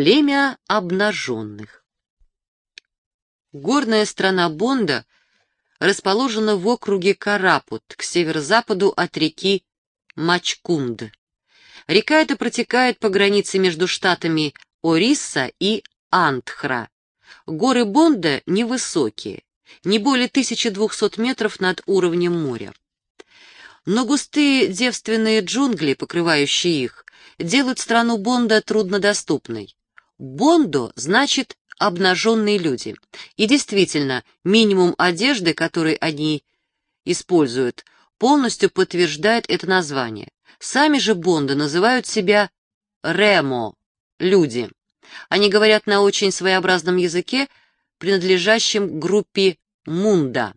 Племя обнаженных. Горная страна Бонда расположена в округе Карапут к северо-западу от реки Мачкунд. Река эта протекает по границе между штатами Орисса и Антхра. Горы Бонда невысокие, не более 1200 метров над уровнем моря. Но густые девственные джунгли, покрывающие их, делают страну Бонда труднодоступной. Бондо значит обнаженные люди. И действительно, минимум одежды, который они используют, полностью подтверждает это название. Сами же Бонды называют себя «ремо» — люди. Они говорят на очень своеобразном языке, принадлежащем группе мунда.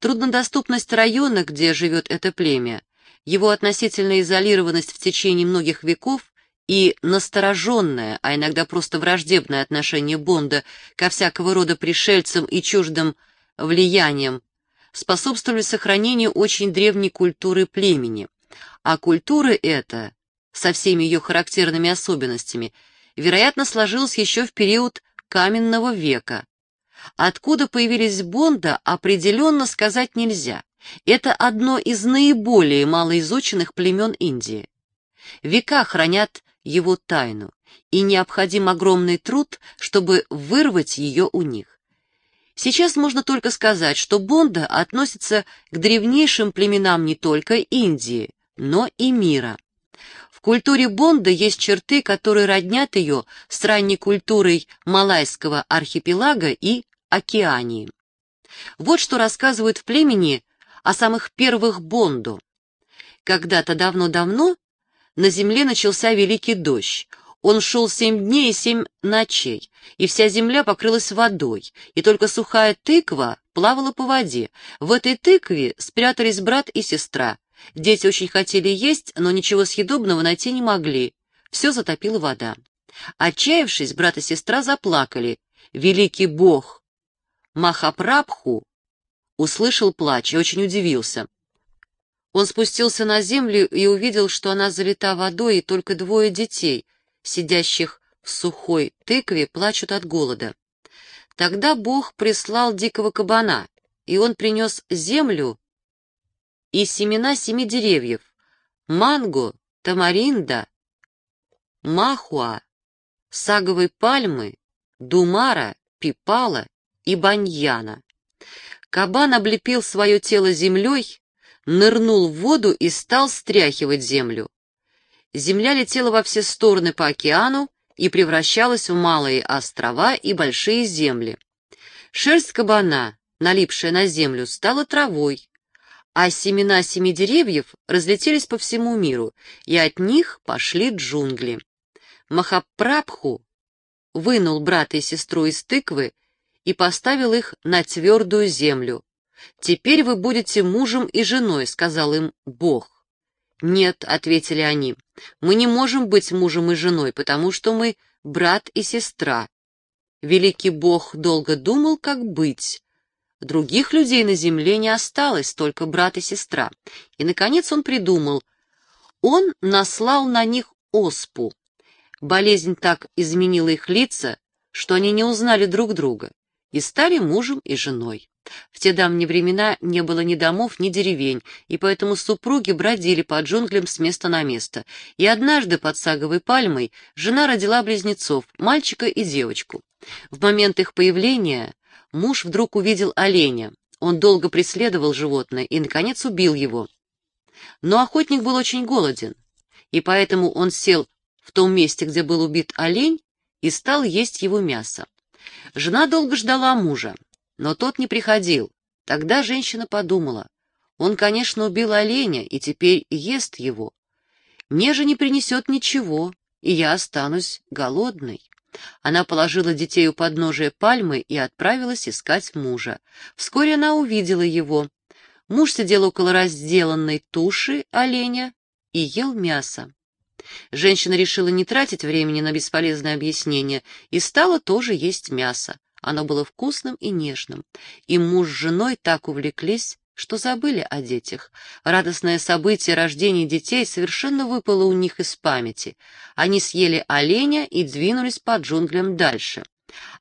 Труднодоступность района, где живет это племя, его относительная изолированность в течение многих веков и настороженное, а иногда просто враждебное отношение Бонда ко всякого рода пришельцам и чуждым влияниям способствовали сохранению очень древней культуры племени. А культура эта, со всеми ее характерными особенностями, вероятно, сложилась еще в период каменного века. Откуда появились Бонда, определенно сказать нельзя. Это одно из наиболее малоизученных племен Индии. Века хранят его тайну, и необходим огромный труд, чтобы вырвать ее у них. Сейчас можно только сказать, что Бонда относится к древнейшим племенам не только Индии, но и мира. В культуре Бонда есть черты, которые роднят ее с ранней культурой Малайского архипелага и Океании. Вот что рассказывают в племени о самых первых Бонду. Когда-то давно-давно на земле начался великий дождь. Он шел семь дней и семь ночей, и вся земля покрылась водой, и только сухая тыква плавала по воде. В этой тыкве спрятались брат и сестра. Дети очень хотели есть, но ничего съедобного найти не могли. Все затопила вода. Отчаявшись, брат и сестра заплакали. Великий бог Махапрабху услышал плач и очень удивился. Он спустился на землю и увидел, что она залита водой, и только двое детей, сидящих в сухой тыкве, плачут от голода. Тогда Бог прислал дикого кабана, и он принес землю и семена семи деревьев — манго, тамаринда, махуа, саговой пальмы, думара, пипала и баньяна. Кабан облепил свое тело землей, нырнул в воду и стал стряхивать землю. Земля летела во все стороны по океану и превращалась в малые острова и большие земли. Шерсть кабана, налипшая на землю, стала травой, а семена семи деревьев разлетелись по всему миру, и от них пошли джунгли. Махапрабху вынул брата и сестру из тыквы и поставил их на твердую землю, «Теперь вы будете мужем и женой», — сказал им Бог. «Нет», — ответили они, — «мы не можем быть мужем и женой, потому что мы брат и сестра». Великий Бог долго думал, как быть. Других людей на земле не осталось, только брат и сестра. И, наконец, он придумал. Он наслал на них оспу. Болезнь так изменила их лица, что они не узнали друг друга и стали мужем и женой. В те давние времена не было ни домов, ни деревень, и поэтому супруги бродили по джунглям с места на место. И однажды под саговой пальмой жена родила близнецов, мальчика и девочку. В момент их появления муж вдруг увидел оленя. Он долго преследовал животное и, наконец, убил его. Но охотник был очень голоден, и поэтому он сел в том месте, где был убит олень, и стал есть его мясо. Жена долго ждала мужа. Но тот не приходил. Тогда женщина подумала, он, конечно, убил оленя и теперь ест его. Мне же не принесет ничего, и я останусь голодной. Она положила детей у подножия пальмы и отправилась искать мужа. Вскоре она увидела его. Муж сидел около разделанной туши оленя и ел мясо. Женщина решила не тратить времени на бесполезное объяснение и стала тоже есть мясо. Оно было вкусным и нежным, и муж с женой так увлеклись, что забыли о детях. Радостное событие рождения детей совершенно выпало у них из памяти. Они съели оленя и двинулись по джунглям дальше.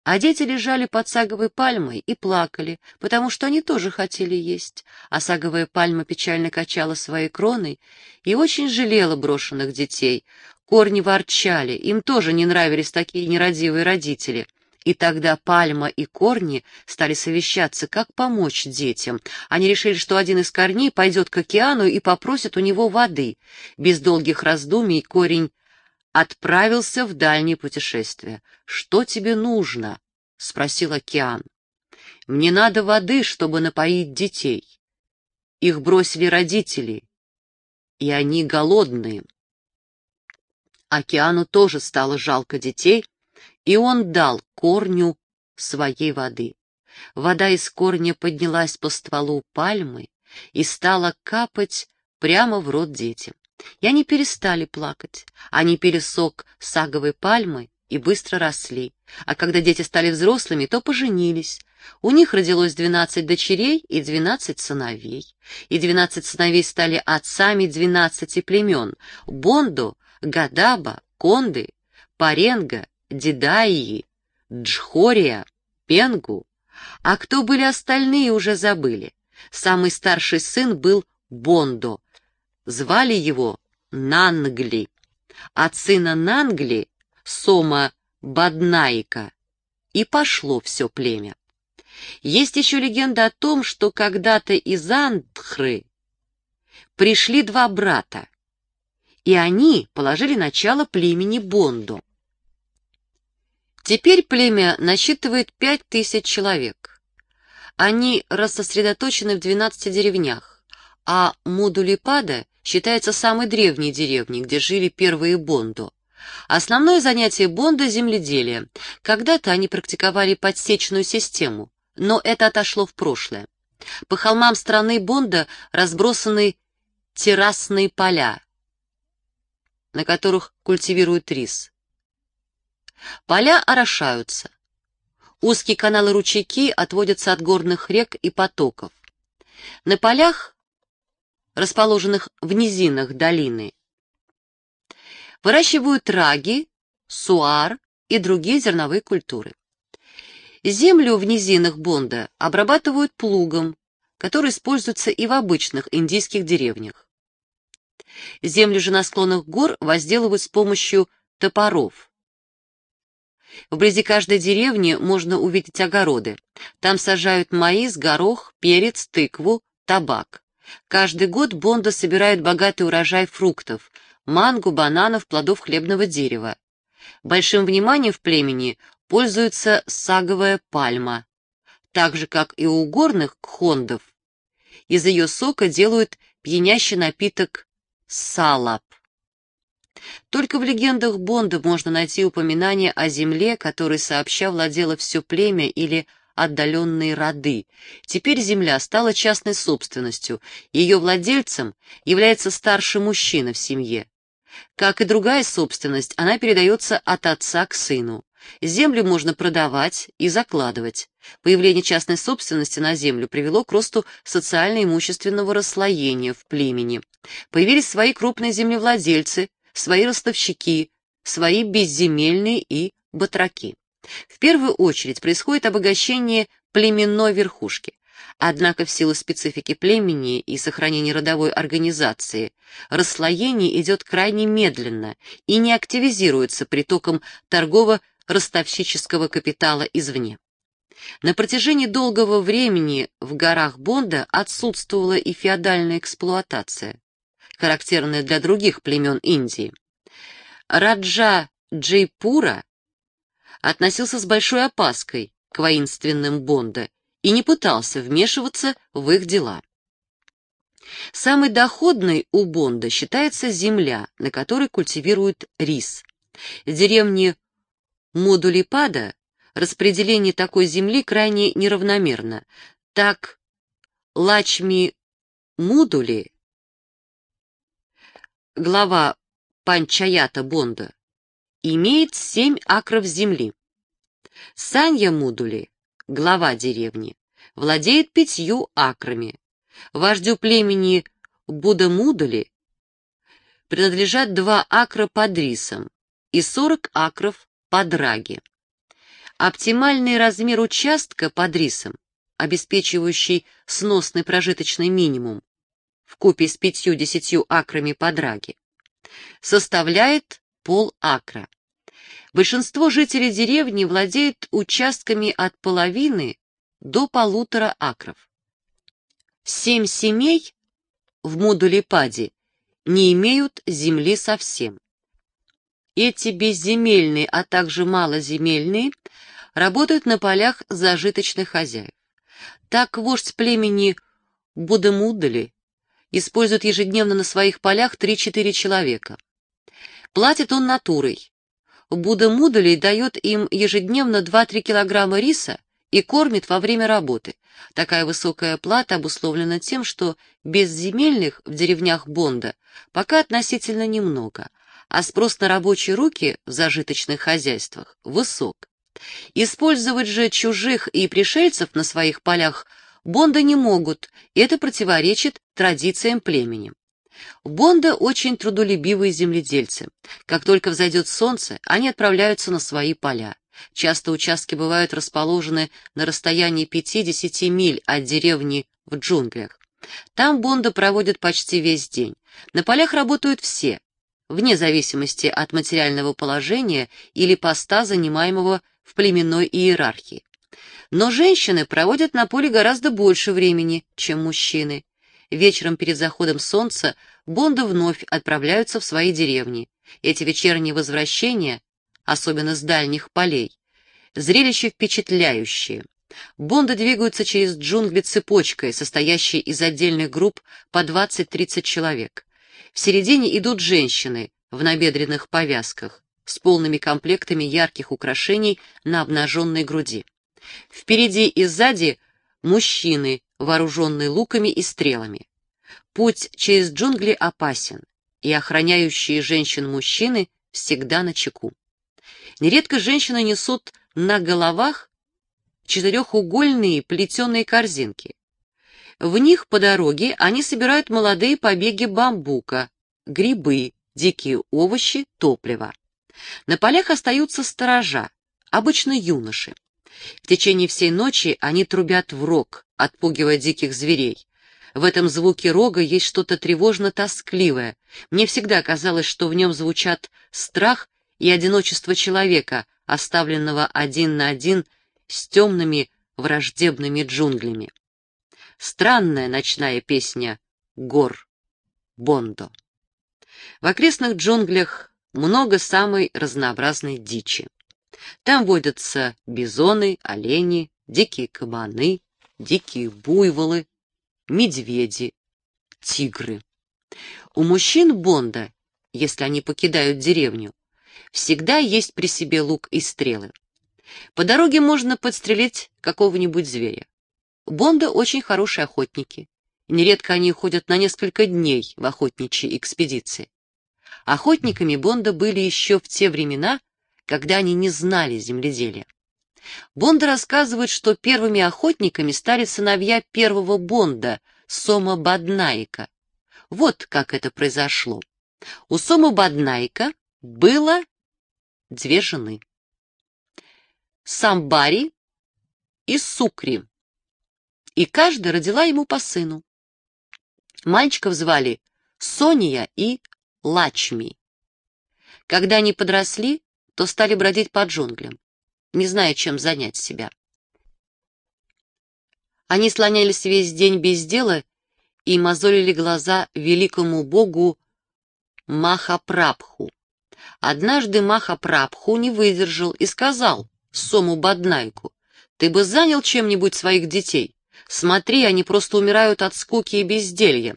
А дети лежали под саговой пальмой и плакали, потому что они тоже хотели есть. А саговая пальма печально качала своей кроной и очень жалела брошенных детей. Корни ворчали, им тоже не нравились такие нерадивые родители. И тогда Пальма и Корни стали совещаться, как помочь детям. Они решили, что один из корней пойдет к океану и попросит у него воды. Без долгих раздумий корень отправился в дальнее путешествие. «Что тебе нужно?» — спросил океан. «Мне надо воды, чтобы напоить детей. Их бросили родители, и они голодные». Океану тоже стало жалко детей, и он дал корню своей воды. Вода из корня поднялась по стволу пальмы и стала капать прямо в рот детям. И они перестали плакать. Они пили сок саговой пальмы и быстро росли. А когда дети стали взрослыми, то поженились. У них родилось двенадцать дочерей и двенадцать сыновей. И двенадцать сыновей стали отцами двенадцати племен — Бондо, Гадаба, Конды, Паренга, Дидаии, Джхория, Пенгу. А кто были остальные, уже забыли. Самый старший сын был Бондо, Звали его Нангли. От сына Нангли, Сома Баднаика, и пошло все племя. Есть еще легенда о том, что когда-то из Андхры пришли два брата, и они положили начало племени Бонду. Теперь племя насчитывает пять тысяч человек. Они рассосредоточены в двенадцати деревнях, а Мудулипада считается самой древней деревней, где жили первые Бондо. Основное занятие Бонда — земледелие. Когда-то они практиковали подсечную систему, но это отошло в прошлое. По холмам страны Бонда разбросаны террасные поля, на которых культивируют рис. Поля орошаются. Узкие каналы-ручейки отводятся от горных рек и потоков. На полях расположенных в низинах долины. Выращивают раги, суар и другие зерновые культуры. Землю в низинах Бонда обрабатывают плугом, который используется и в обычных индийских деревнях. Землю же на склонах гор возделывают с помощью топоров. Вблизи каждой деревни можно увидеть огороды. Там сажают маис, горох, перец, тыкву, табак. Каждый год Бонда собирает богатый урожай фруктов – манго, бананов, плодов хлебного дерева. Большим вниманием в племени пользуется саговая пальма, так же, как и у горных кхондов. Из ее сока делают пьянящий напиток салап. Только в легендах Бонда можно найти упоминание о земле, которой сообща владело все племя или отдаленные роды. Теперь земля стала частной собственностью, ее владельцем является старший мужчина в семье. Как и другая собственность, она передается от отца к сыну. Землю можно продавать и закладывать. Появление частной собственности на землю привело к росту социально-имущественного расслоения в племени. Появились свои крупные землевладельцы, свои ростовщики, свои безземельные и батраки. В первую очередь происходит обогащение племенной верхушки. Однако в силу специфики племени и сохранения родовой организации расслоение идет крайне медленно и не активизируется притоком торгово-ростовщического капитала извне. На протяжении долгого времени в горах Бонда отсутствовала и феодальная эксплуатация, характерная для других племен Индии. Раджа Джейпура относился с большой опаской к воинственным Бонда и не пытался вмешиваться в их дела. Самой доходной у Бонда считается земля, на которой культивируют рис. В деревне Модулипада распределение такой земли крайне неравномерно. Так Лачми Мудули, глава Панчаята Бонда, имеет семь акров земли. Санья Мудули, глава деревни, владеет пятью акрами. Вождю племени Будамудали принадлежат два акра под рисом и 40 акров под раги. Оптимальный размер участка под рисом, обеспечивающий сносный прожиточный минимум, в купе с пятью-десятью акрами под раги, составляет пол акра. Большинство жителей деревни владеют участками от половины до полутора акров. Семь семей в модуле не имеют земли совсем. Эти безземельные, а также малоземельные работают на полях зажиточных хозяев. Так вождь племени Будамудали использует ежедневно на своих полях 3-4 человека. Платит он натурой. Будамудали дает им ежедневно 2-3 килограмма риса и кормит во время работы. Такая высокая плата обусловлена тем, что безземельных в деревнях Бонда пока относительно немного, а спрос на рабочие руки в зажиточных хозяйствах высок. Использовать же чужих и пришельцев на своих полях Бонда не могут, это противоречит традициям племени. Бонда очень трудолюбивые земледельцы. Как только взойдет солнце, они отправляются на свои поля. Часто участки бывают расположены на расстоянии 50 миль от деревни в джунглях. Там Бонда проводят почти весь день. На полях работают все, вне зависимости от материального положения или поста, занимаемого в племенной иерархии. Но женщины проводят на поле гораздо больше времени, чем мужчины. Вечером перед заходом солнца Бонда вновь отправляются в свои деревни. Эти вечерние возвращения особенно с дальних полей. Зрелище впечатляющее. Бонды двигаются через джунгли цепочкой, состоящей из отдельных групп по 20-30 человек. В середине идут женщины в набедренных повязках с полными комплектами ярких украшений на обнаженной груди. Впереди и сзади мужчины, вооруженные луками и стрелами. Путь через джунгли опасен, и охраняющие женщин мужчины всегда на чеку. Нередко женщины несут на головах четырехугольные плетеные корзинки. В них по дороге они собирают молодые побеги бамбука, грибы, дикие овощи, топливо. На полях остаются сторожа, обычно юноши. В течение всей ночи они трубят в рог, отпугивая диких зверей. В этом звуке рога есть что-то тревожно-тоскливое. Мне всегда казалось, что в нем звучат страх и одиночество человека, оставленного один на один с темными враждебными джунглями. Странная ночная песня гор Бондо. В окрестных джунглях много самой разнообразной дичи. Там водятся бизоны, олени, дикие кабаны, дикие буйволы, медведи, тигры. У мужчин Бонда, если они покидают деревню, всегда есть при себе лук и стрелы. По дороге можно подстрелить какого-нибудь зверя. Бонда очень хорошие охотники. Нередко они ходят на несколько дней в охотничьи экспедиции. Охотниками Бонда были еще в те времена, когда они не знали земледелия. Бонда рассказывает, что первыми охотниками стали сыновья первого Бонда, Сома Баднаика. Вот как это произошло. У Сома Баднаика было две жены. Самбари и Сукри. И каждая родила ему по сыну. Мальчиков звали Сония и Лачми. Когда они подросли, то стали бродить по джунглям, не зная, чем занять себя. Они слонялись весь день без дела и мозолили глаза великому богу Махапрабху. Однажды Махапрабху не выдержал и сказал Сому Баднайку, «Ты бы занял чем-нибудь своих детей. Смотри, они просто умирают от скуки и безделья.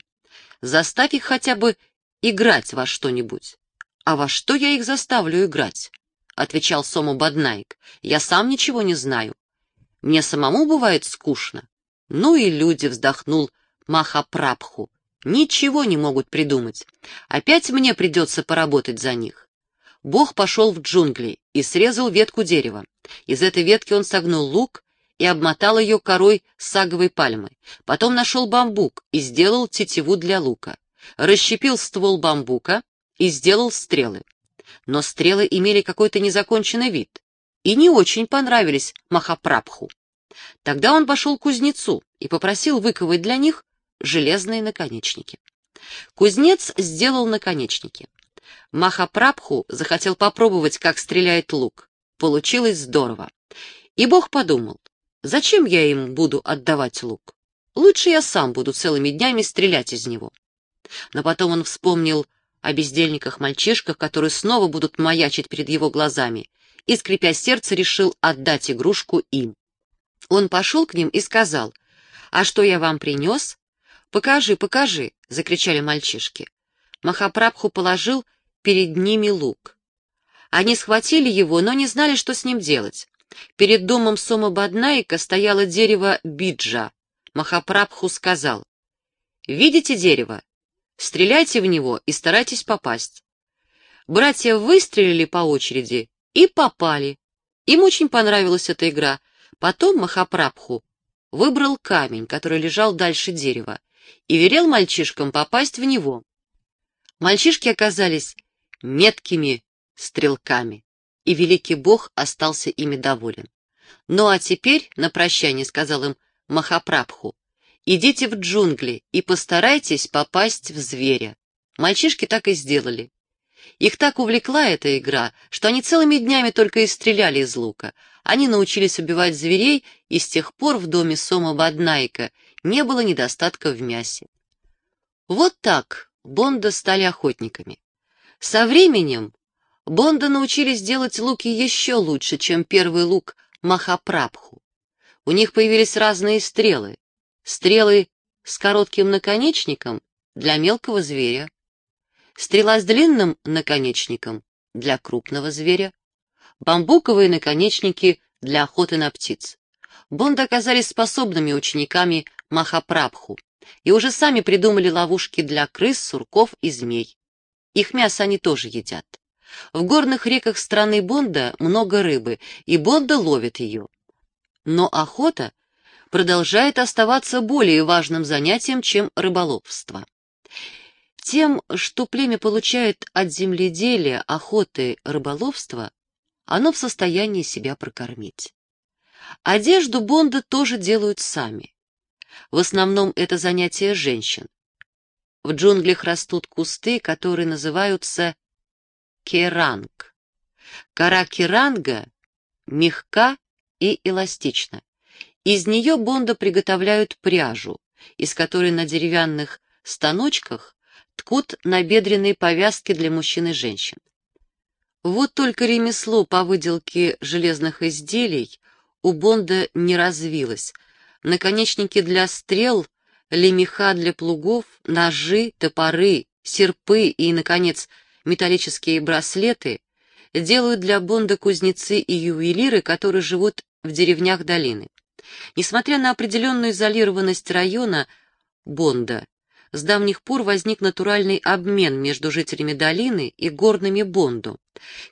Заставь их хотя бы играть во что-нибудь». «А во что я их заставлю играть?» — отвечал Сому Баднайк. «Я сам ничего не знаю. Мне самому бывает скучно». «Ну и люди», — вздохнул Махапрабху. «Ничего не могут придумать. Опять мне придется поработать за них». Бог пошел в джунгли и срезал ветку дерева. Из этой ветки он согнул лук и обмотал ее корой саговой пальмы. Потом нашел бамбук и сделал тетиву для лука. Расщепил ствол бамбука и сделал стрелы. Но стрелы имели какой-то незаконченный вид и не очень понравились Махапрабху. Тогда он пошел к кузнецу и попросил выковать для них железные наконечники. Кузнец сделал наконечники. Махапрабху захотел попробовать, как стреляет лук. Получилось здорово. И Бог подумал, зачем я им буду отдавать лук? Лучше я сам буду целыми днями стрелять из него. Но потом он вспомнил о бездельниках-мальчишках, которые снова будут маячить перед его глазами, и, скрипя сердце, решил отдать игрушку им. Он пошел к ним и сказал, «А что я вам принес?» «Покажи, покажи!» — закричали мальчишки. Махапрабху положил перед ними лук. Они схватили его, но не знали, что с ним делать. Перед домом Сома Баднаика стояло дерево биджа. Махапрабху сказал, «Видите дерево? Стреляйте в него и старайтесь попасть». Братья выстрелили по очереди и попали. Им очень понравилась эта игра. Потом Махапрабху выбрал камень, который лежал дальше дерева, и велел мальчишкам попасть в него. Мальчишки оказались меткими стрелками, и великий бог остался ими доволен. «Ну а теперь, на прощание, — сказал им Махапрабху, — идите в джунгли и постарайтесь попасть в зверя». Мальчишки так и сделали. Их так увлекла эта игра, что они целыми днями только и стреляли из лука. Они научились убивать зверей, и с тех пор в доме Сома Баднайка не было недостатка в мясе. Вот так Бонда стали охотниками. Со временем Бонда научились делать луки еще лучше, чем первый лук Махапрабху. У них появились разные стрелы. Стрелы с коротким наконечником для мелкого зверя, стрела с длинным наконечником для крупного зверя, бамбуковые наконечники для охоты на птиц. Бонды оказались способными учениками Махапрабху и уже сами придумали ловушки для крыс, сурков и змей. Их мясо они тоже едят. В горных реках страны Бонда много рыбы, и Бонда ловит ее. Но охота продолжает оставаться более важным занятием, чем рыболовство. Тем, что племя получает от земледелия, охоты, рыболовства, оно в состоянии себя прокормить. Одежду Бонда тоже делают сами. В основном это занятие женщин. В джунглях растут кусты, которые называются керанг. Кора керанга мягка и эластична. Из нее Бонда приготовляют пряжу, из которой на деревянных станочках ткут набедренные повязки для мужчин и женщин. Вот только ремесло по выделке железных изделий у Бонда не развилось. Наконечники для стрел, лемеха для плугов, ножи, топоры, серпы и, наконец, металлические браслеты делают для Бонда кузнецы и ювелиры, которые живут в деревнях долины. Несмотря на определенную изолированность района Бонда, с давних пор возник натуральный обмен между жителями долины и горными Бонду.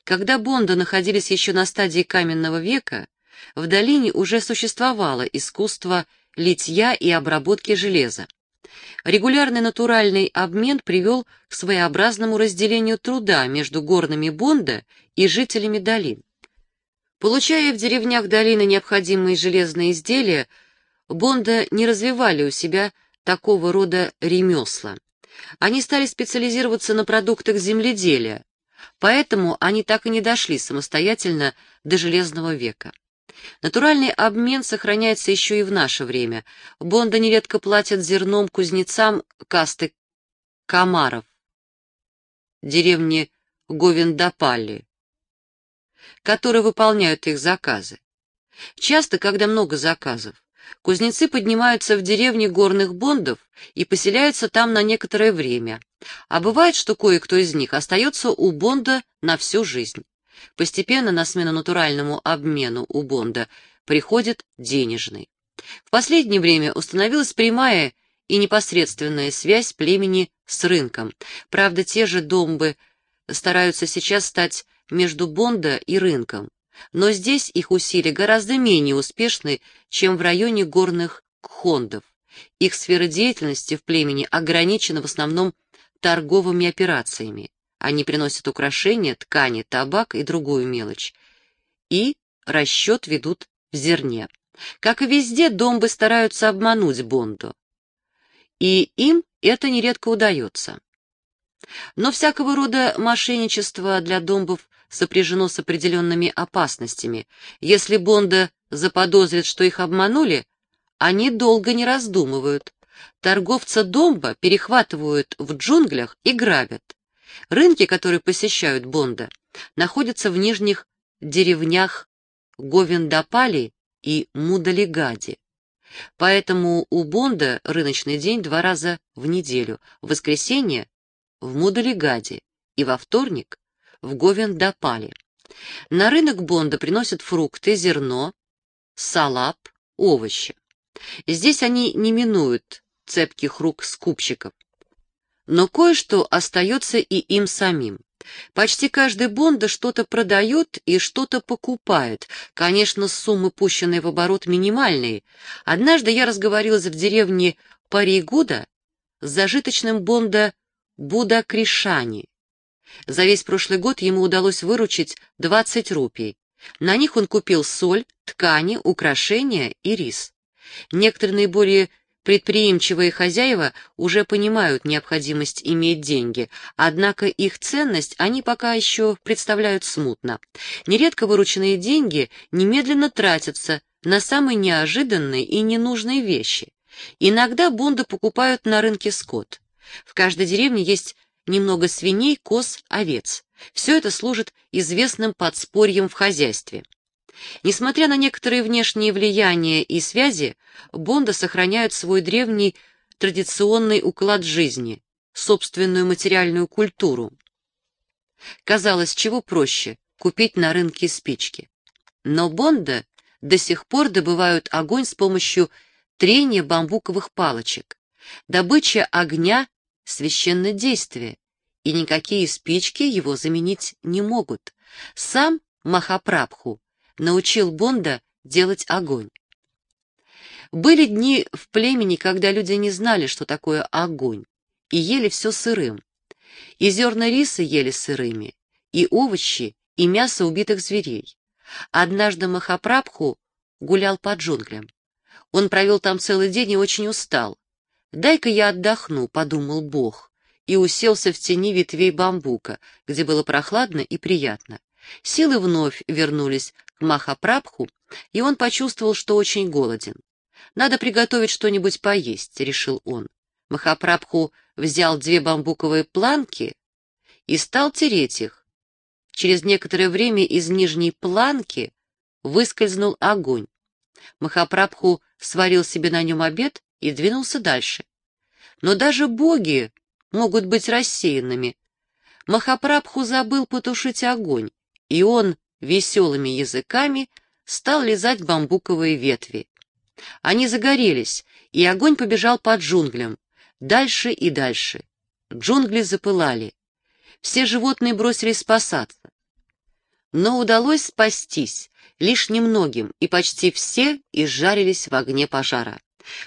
Когда Бонду находились еще на стадии каменного века, в долине уже существовало искусство литья и обработки железа. Регулярный натуральный обмен привел к своеобразному разделению труда между горными Бонда и жителями долин. Получая в деревнях долины необходимые железные изделия, Бонда не развивали у себя такого рода ремесла. Они стали специализироваться на продуктах земледелия, поэтому они так и не дошли самостоятельно до Железного века. Натуральный обмен сохраняется еще и в наше время. Бонда нередко платят зерном кузнецам касты комаров, деревни Говиндапалли, которые выполняют их заказы. Часто, когда много заказов, Кузнецы поднимаются в деревни горных бондов и поселяются там на некоторое время, а бывает, что кое-кто из них остается у бонда на всю жизнь. Постепенно на смену натуральному обмену у бонда приходит денежный. В последнее время установилась прямая и непосредственная связь племени с рынком. Правда, те же домбы стараются сейчас стать между бонда и рынком. но здесь их усилия гораздо менее успешны, чем в районе горных кхондов. Их сфера деятельности в племени ограничена в основном торговыми операциями. Они приносят украшения, ткани, табак и другую мелочь. И расчет ведут в зерне. Как и везде, домбы стараются обмануть Бонду. И им это нередко удается. Но всякого рода мошенничество для домбов сопряжено с определенными опасностями. Если Бонда заподозрит, что их обманули, они долго не раздумывают. Торговца домба перехватывают в джунглях и грабят. Рынки, которые посещают Бонда, находятся в нижних деревнях Говендапали и Мудалигади. Поэтому у Бонда рыночный день два раза в неделю, в воскресенье в Мудалигаде и во вторник в Говендапале. На рынок Бонда приносят фрукты, зерно, салап, овощи. Здесь они не минуют цепких рук скупщиков. Но кое-что остается и им самим. Почти каждый Бонда что-то продает и что-то покупает. Конечно, суммы, пущенные в оборот, минимальные. Однажды я разговорилась в деревне Паригуда с зажиточным Бонда Буда Кришани. За весь прошлый год ему удалось выручить 20 рупий. На них он купил соль, ткани, украшения и рис. Некоторые наиболее Предприимчивые хозяева уже понимают необходимость иметь деньги, однако их ценность они пока еще представляют смутно. Нередко вырученные деньги немедленно тратятся на самые неожиданные и ненужные вещи. Иногда бонды покупают на рынке скот. В каждой деревне есть немного свиней, коз, овец. Все это служит известным подспорьем в хозяйстве. Несмотря на некоторые внешние влияния и связи, Бонда сохраняют свой древний традиционный уклад жизни, собственную материальную культуру. Казалось, чего проще — купить на рынке спички. Но Бонда до сих пор добывают огонь с помощью трения бамбуковых палочек. Добыча огня — священное действие, и никакие спички его заменить не могут. Сам Махапрабху научил Бонда делать огонь. Были дни в племени, когда люди не знали, что такое огонь, и ели все сырым. И зерна риса ели сырыми, и овощи, и мясо убитых зверей. Однажды Махапрабху гулял по джунглям. Он провел там целый день и очень устал. «Дай-ка я отдохну», — подумал Бог, и уселся в тени ветвей бамбука, где было прохладно и приятно. Силы вновь вернулись к Махапрабху, и он почувствовал, что очень голоден. «Надо приготовить что-нибудь поесть», — решил он. Махапрабху взял две бамбуковые планки и стал тереть их. Через некоторое время из нижней планки выскользнул огонь. Махапрабху сварил себе на нем обед и двинулся дальше. Но даже боги могут быть рассеянными. Махапрабху забыл потушить огонь, и он веселыми языками стал лизать бамбуковые ветви. Они загорелись, и огонь побежал по джунглям, дальше и дальше. Джунгли запылали. Все животные бросились спасаться. Но удалось спастись лишь немногим, и почти все изжарились в огне пожара.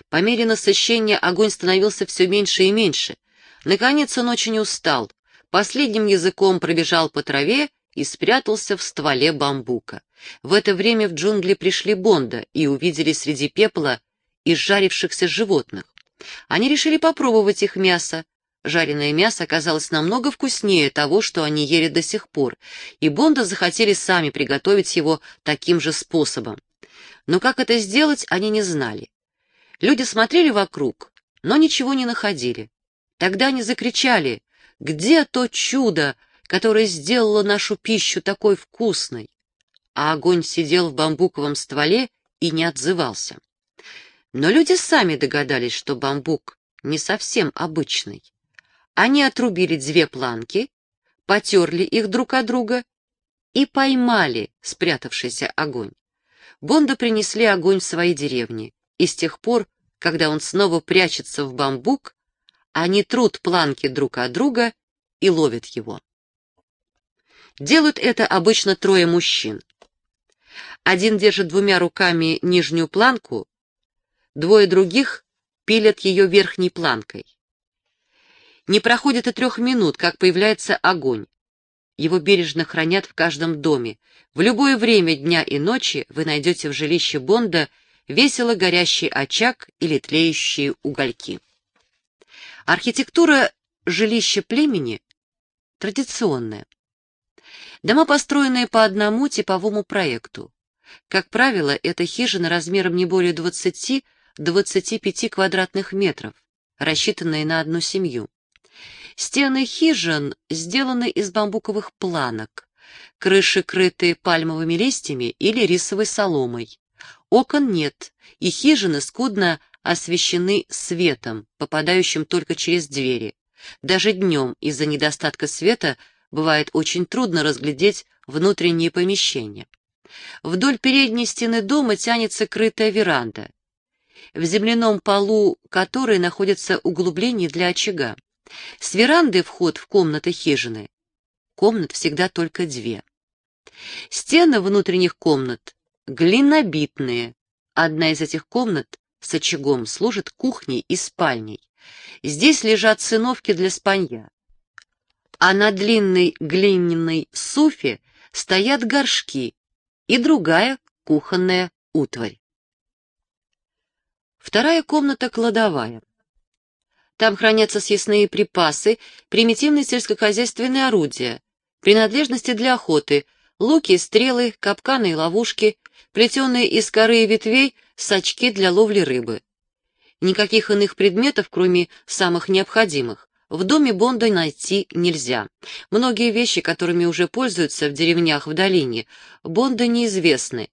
По мере насыщения огонь становился все меньше и меньше. Наконец он очень устал, последним языком пробежал по траве и спрятался в стволе бамбука. В это время в джунгли пришли Бонда и увидели среди пепла изжарившихся животных. Они решили попробовать их мясо. Жареное мясо оказалось намного вкуснее того, что они ели до сих пор, и Бонда захотели сами приготовить его таким же способом. Но как это сделать, они не знали. Люди смотрели вокруг, но ничего не находили. Тогда они закричали «Где то чудо, которая сделала нашу пищу такой вкусной. А огонь сидел в бамбуковом стволе и не отзывался. Но люди сами догадались, что бамбук не совсем обычный. Они отрубили две планки, потерли их друг от друга и поймали спрятавшийся огонь. Бонда принесли огонь в свои деревни, и с тех пор, когда он снова прячется в бамбук, они трут планки друг от друга и ловят его. Делают это обычно трое мужчин. Один держит двумя руками нижнюю планку, двое других пилят ее верхней планкой. Не проходит и трех минут, как появляется огонь. Его бережно хранят в каждом доме. В любое время дня и ночи вы найдете в жилище Бонда весело горящий очаг или тлеющие угольки. Архитектура жилища племени традиционная. Дома, построенные по одному типовому проекту. Как правило, это хижины размером не более 20-25 квадратных метров, рассчитанные на одну семью. Стены хижин сделаны из бамбуковых планок, крыши крыты пальмовыми листьями или рисовой соломой. Окон нет, и хижины скудно освещены светом, попадающим только через двери. Даже днем из-за недостатка света бывает очень трудно разглядеть внутренние помещения. Вдоль передней стены дома тянется крытая веранда, в земляном полу которой находится углубление для очага. С веранды вход в комнаты хижины. Комнат всегда только две. Стены внутренних комнат глинобитные. Одна из этих комнат с очагом служит кухней и спальней. Здесь лежат циновки для спанья. А на длинной глиняной суфе стоят горшки и другая кухонная утварь. Вторая комната — кладовая. Там хранятся съестные припасы, примитивные сельскохозяйственные орудия, принадлежности для охоты, луки, стрелы, капканы и ловушки, плетеные из коры и ветвей сачки для ловли рыбы. Никаких иных предметов, кроме самых необходимых, в доме Бонда найти нельзя. Многие вещи, которыми уже пользуются в деревнях в долине, Бонда неизвестны.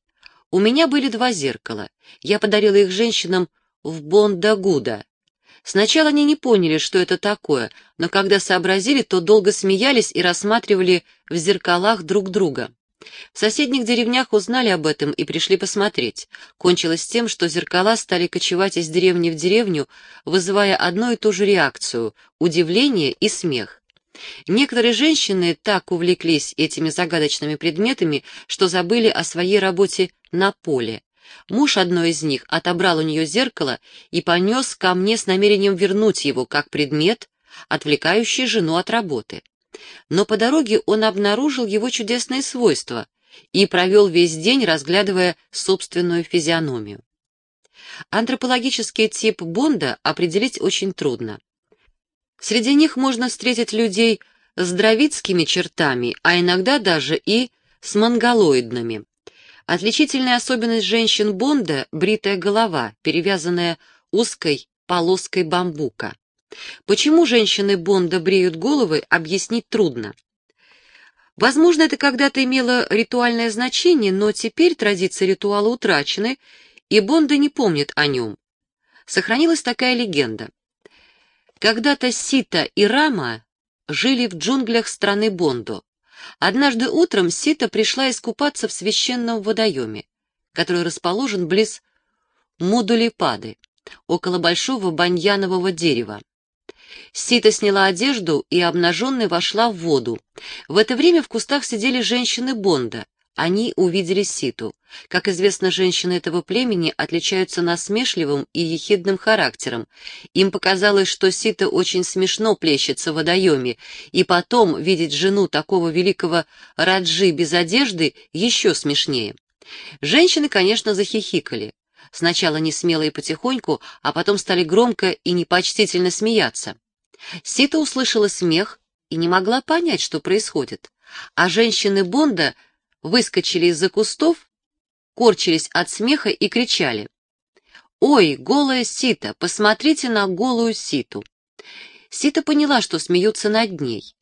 У меня были два зеркала. Я подарила их женщинам в Бонда-Гуда. Сначала они не поняли, что это такое, но когда сообразили, то долго смеялись и рассматривали в зеркалах друг друга. В соседних деревнях узнали об этом и пришли посмотреть. Кончилось тем, что зеркала стали кочевать из деревни в деревню, вызывая одну и ту же реакцию — удивление и смех. Некоторые женщины так увлеклись этими загадочными предметами, что забыли о своей работе на поле. Муж одной из них отобрал у нее зеркало и понес ко мне с намерением вернуть его как предмет, отвлекающий жену от работы. Но по дороге он обнаружил его чудесные свойства и провел весь день, разглядывая собственную физиономию. Антропологический тип Бонда определить очень трудно. Среди них можно встретить людей с дровицкими чертами, а иногда даже и с монголоидными. Отличительная особенность женщин Бонда — бритая голова, перевязанная узкой полоской бамбука. Почему женщины Бонда бреют головы, объяснить трудно. Возможно, это когда-то имело ритуальное значение, но теперь традиции ритуала утрачены, и Бонда не помнит о нем. Сохранилась такая легенда. Когда-то Сита и Рама жили в джунглях страны Бондо. Однажды утром Сита пришла искупаться в священном водоеме, который расположен близ Мудулипады, около большого баньянового дерева. Сита сняла одежду и обнаженной вошла в воду. В это время в кустах сидели женщины Бонда. Они увидели Ситу. Как известно, женщины этого племени отличаются насмешливым и ехидным характером. Им показалось, что Сита очень смешно плещется в водоеме, и потом видеть жену такого великого Раджи без одежды еще смешнее. Женщины, конечно, захихикали. Сначала не смело и потихоньку, а потом стали громко и непочтительно смеяться. Сита услышала смех и не могла понять, что происходит. А женщины Бонда выскочили из-за кустов, корчились от смеха и кричали. «Ой, голая Сита, посмотрите на голую Ситу!» Сита поняла, что смеются над ней,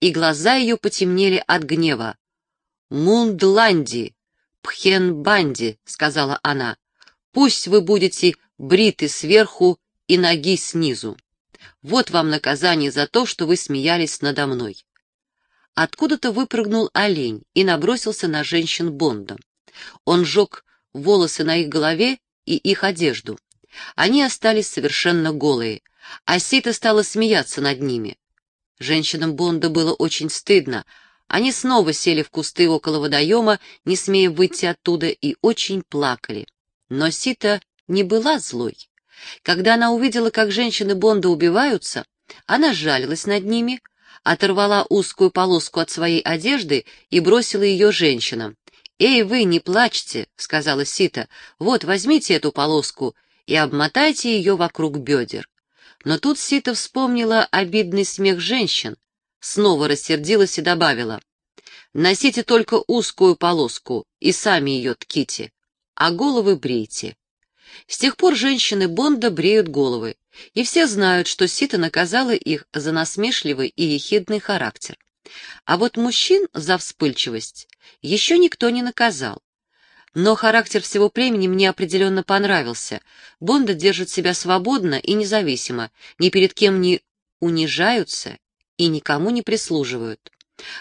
и глаза ее потемнели от гнева. «Мундланди, Пхенбанди», — сказала она, — «пусть вы будете бриты сверху и ноги снизу. Вот вам наказание за то, что вы смеялись надо мной». Откуда-то выпрыгнул олень и набросился на женщин Бонда. Он сжег волосы на их голове и их одежду. Они остались совершенно голые, а Сита стала смеяться над ними. Женщинам Бонда было очень стыдно, Они снова сели в кусты около водоема, не смея выйти оттуда, и очень плакали. Но Сита не была злой. Когда она увидела, как женщины Бонда убиваются, она сжалилась над ними, оторвала узкую полоску от своей одежды и бросила ее женщинам. «Эй, вы, не плачьте», — сказала Сита, — «вот, возьмите эту полоску и обмотайте ее вокруг бедер». Но тут Сита вспомнила обидный смех женщин, снова рассердилась и добавила, «Носите только узкую полоску и сами ее тките, а головы брейте». С тех пор женщины Бонда бреют головы, и все знают, что Сита наказала их за насмешливый и ехидный характер. А вот мужчин за вспыльчивость еще никто не наказал. Но характер всего племени мне определенно понравился. Бонда держит себя свободно и независимо, ни перед кем не унижаются и никому не прислуживают.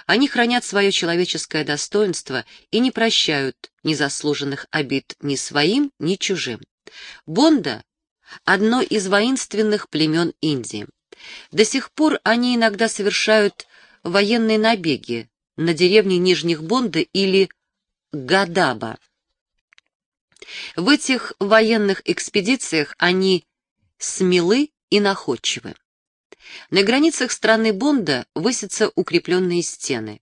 Они хранят свое человеческое достоинство и не прощают незаслуженных обид ни своим, ни чужим. Бонда — одно из воинственных племен Индии. До сих пор они иногда совершают военные набеги на деревни Нижних Бонда или Гадаба. В этих военных экспедициях они смелы и находчивы. На границах страны Бонда высятся укрепленные стены.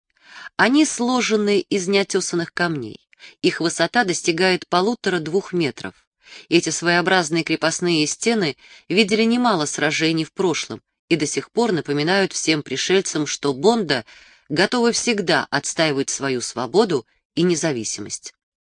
Они сложены из неотесанных камней. Их высота достигает полутора-двух метров. Эти своеобразные крепостные стены видели немало сражений в прошлом и до сих пор напоминают всем пришельцам, что Бонда готовы всегда отстаивать свою свободу и независимость.